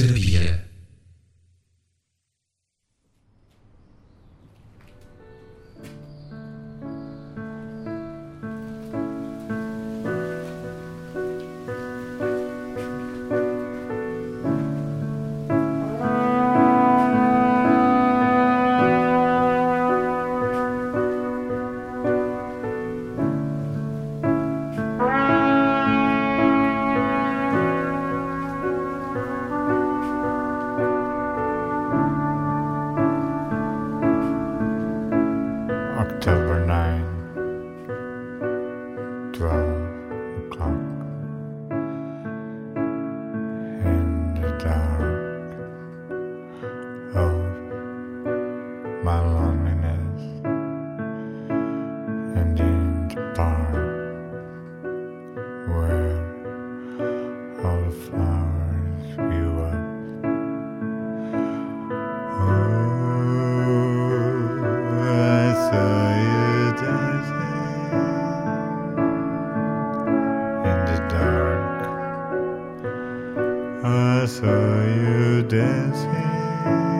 Musiekterapie you dancing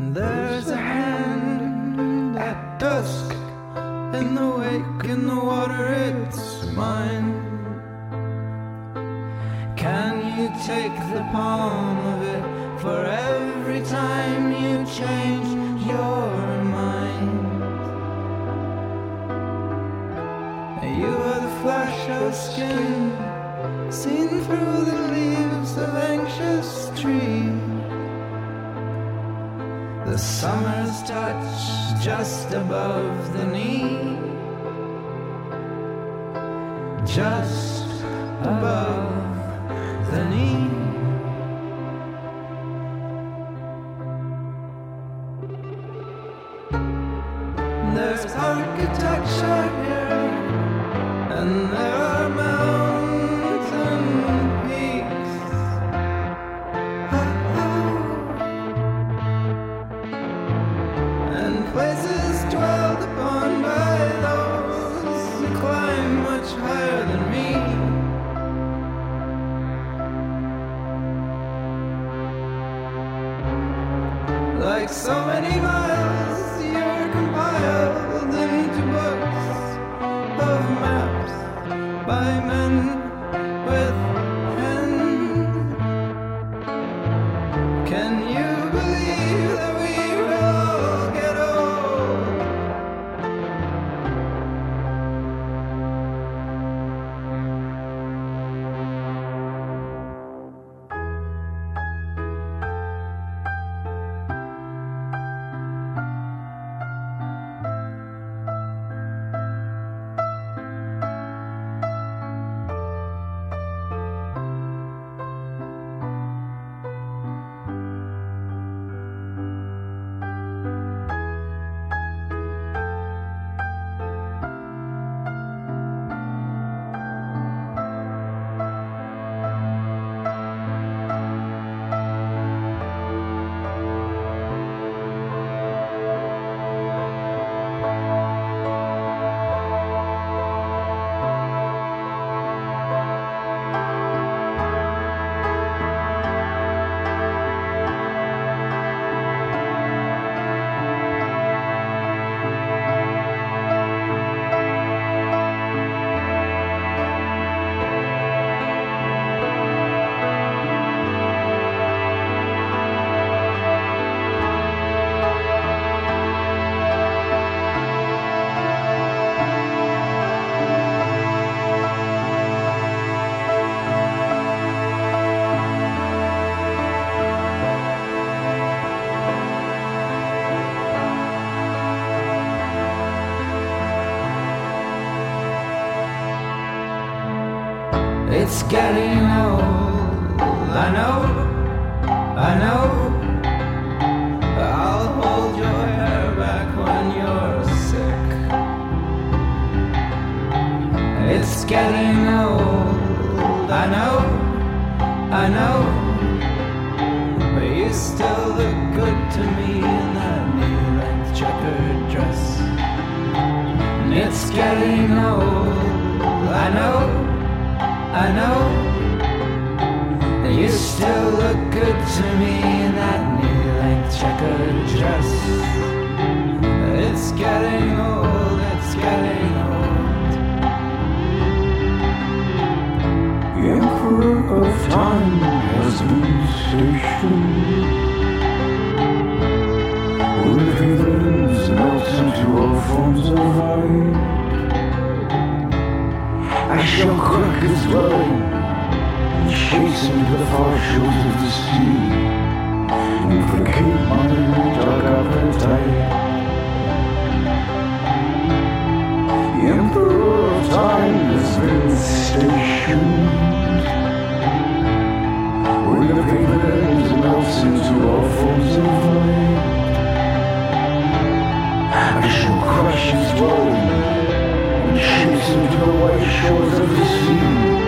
There's a hand at dusk in the wake, in the water, it's mine. Can you take the palm of it? For every time you change your mind, you are the flash of skin seen through the leaves of anxious trees. The summer's touch just above the knee. Just getting old. I know, I know. But you still look good to me in that knee-length checkered dress. And it's getting old. I know. I know that you still look good to me in that knee-length checkered dress. It's getting old, it's getting old. Emperor of Time has been stationed. Where heathens melt into all forms of light. I shall crack his dwelling and chase him to the far shores of the sea and placate my dark appetite. The Emperor of Time has been stationed his dwelling and chase him to the white shores of the sea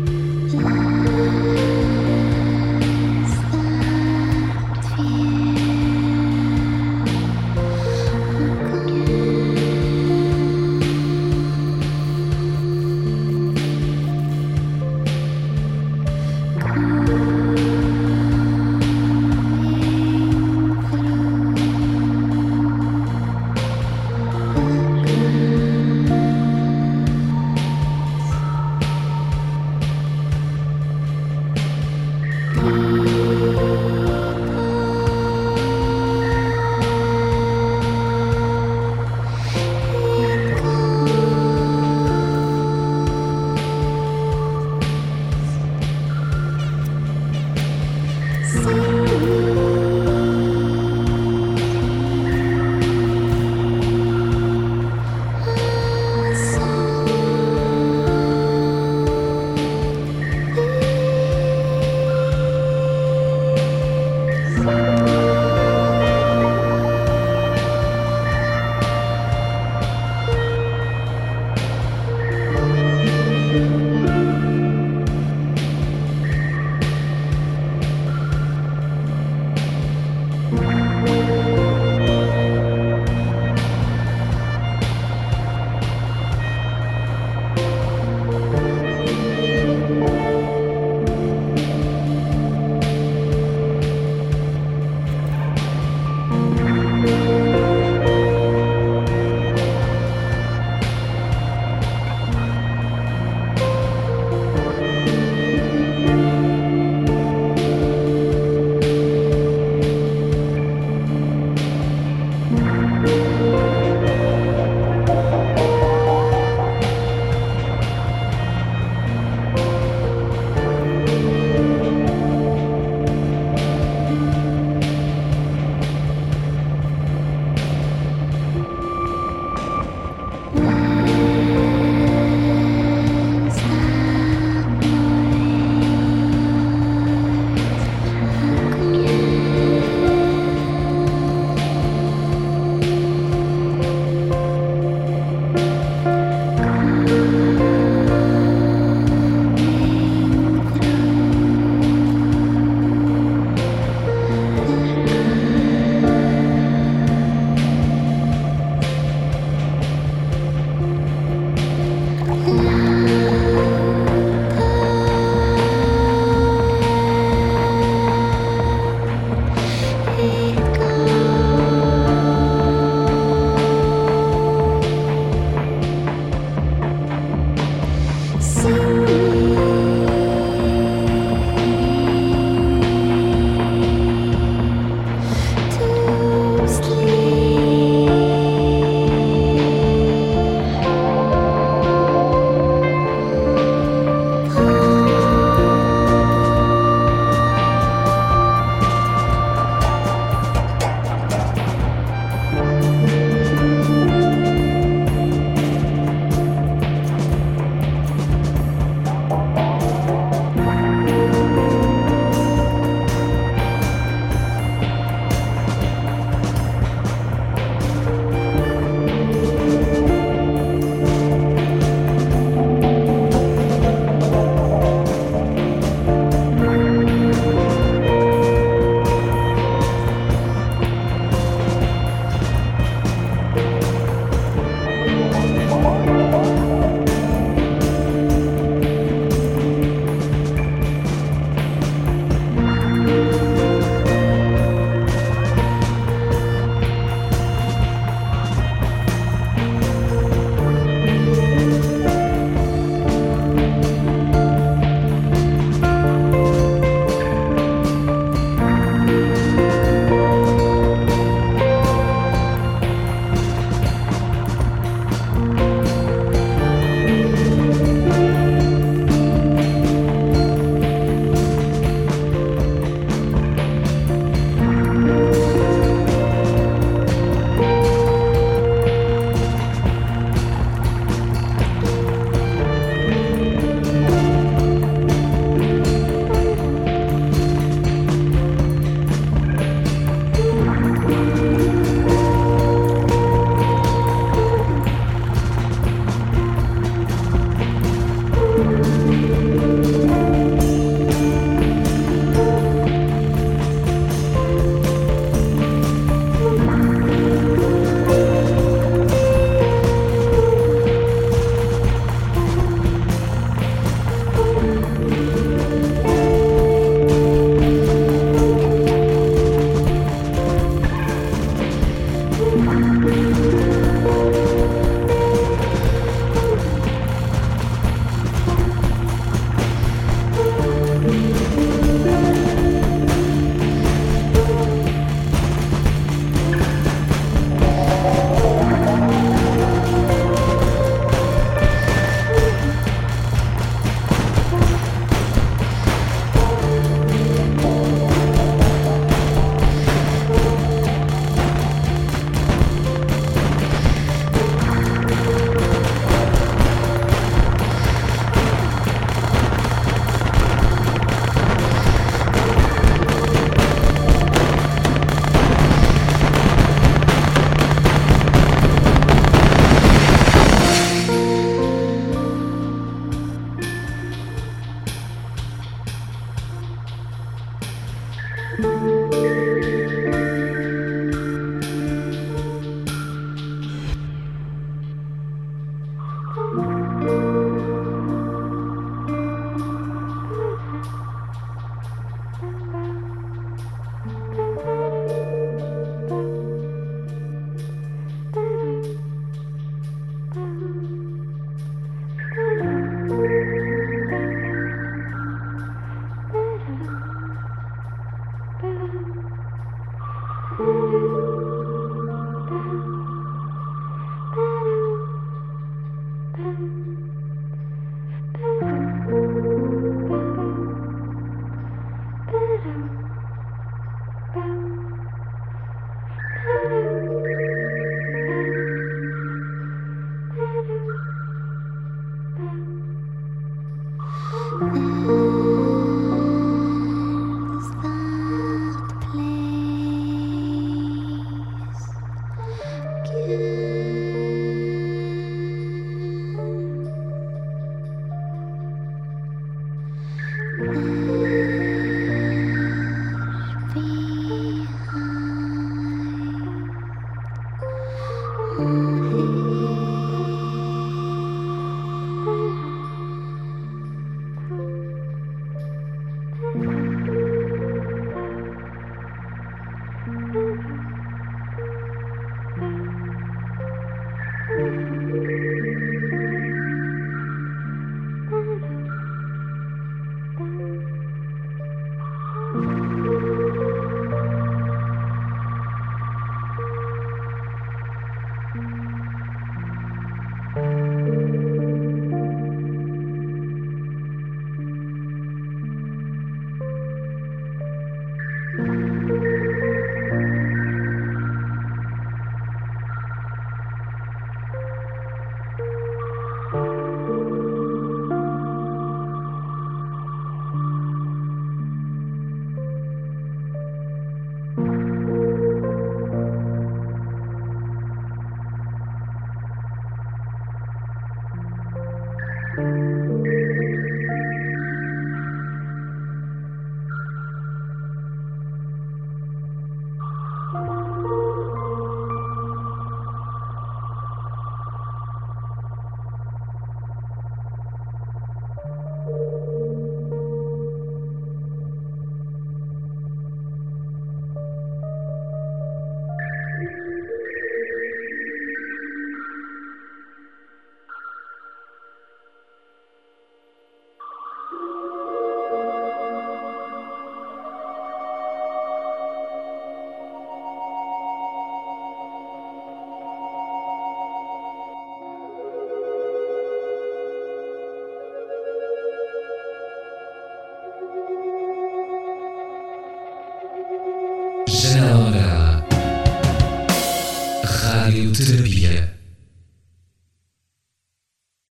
Janela Amarela. Radioterapia.